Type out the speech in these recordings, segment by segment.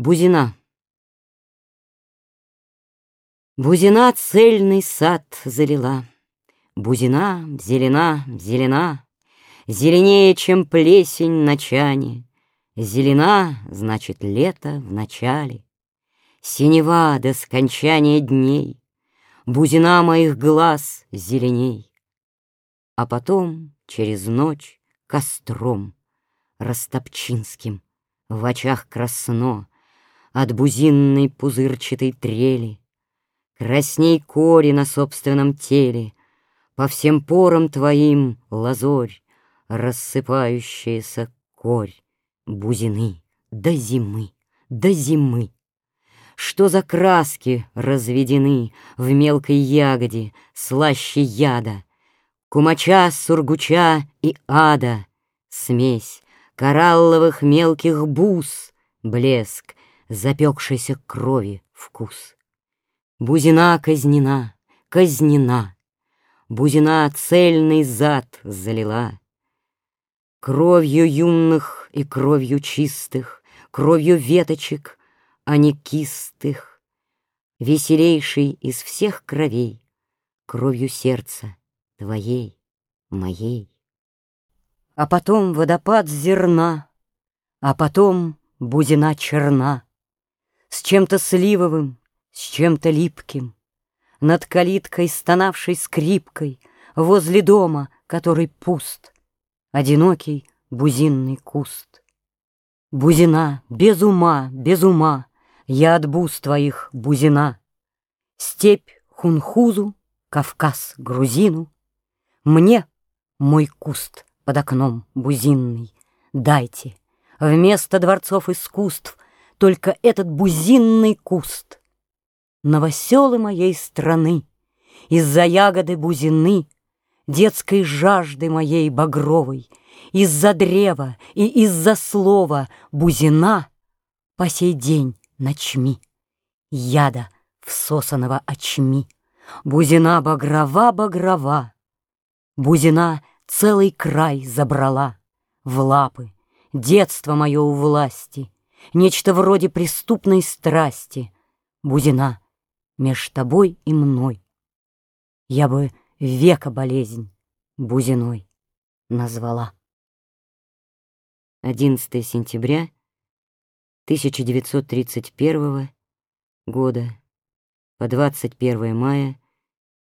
Бузина. Бузина цельный сад залила. Бузина зелена, зелена, Зеленее, чем плесень на чане. Зелена, значит, лето в начале. Синева до скончания дней, Бузина моих глаз зеленей. А потом через ночь костром Растопчинским в очах красно, от бузинной пузырчатой трели. Красней кори на собственном теле, По всем порам твоим лазорь, Рассыпающаяся корь Бузины до зимы, до зимы. Что за краски разведены В мелкой ягоде, слаще яда, Кумача, сургуча и ада, Смесь коралловых мелких бус, Блеск запекшейся крови вкус. Бузина казнена, казнена, Бузина цельный зад залила. Кровью юных и кровью чистых, Кровью веточек, а не кистых, Веселейший из всех кровей, Кровью сердца твоей, моей. А потом водопад зерна, А потом бузина черна, С чем-то сливовым, с чем-то липким, Над калиткой, стонавшей скрипкой, Возле дома, который пуст, Одинокий бузинный куст. Бузина, без ума, без ума, Я от буз твоих бузина. Степь хунхузу, Кавказ грузину, Мне мой куст под окном бузинный Дайте вместо дворцов искусств Только этот бузинный куст. Новоселы моей страны Из-за ягоды бузины, Детской жажды моей багровой, Из-за древа и из-за слова Бузина по сей день ночми, Яда всосанного очми, Бузина багрова-багрова, Бузина целый край забрала В лапы, детство мое у власти, Нечто вроде преступной страсти, Бузина меж тобой и мной. Я бы века болезнь Бузиной назвала. 11 сентября 1931 года по 21 мая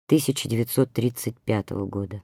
1935 года.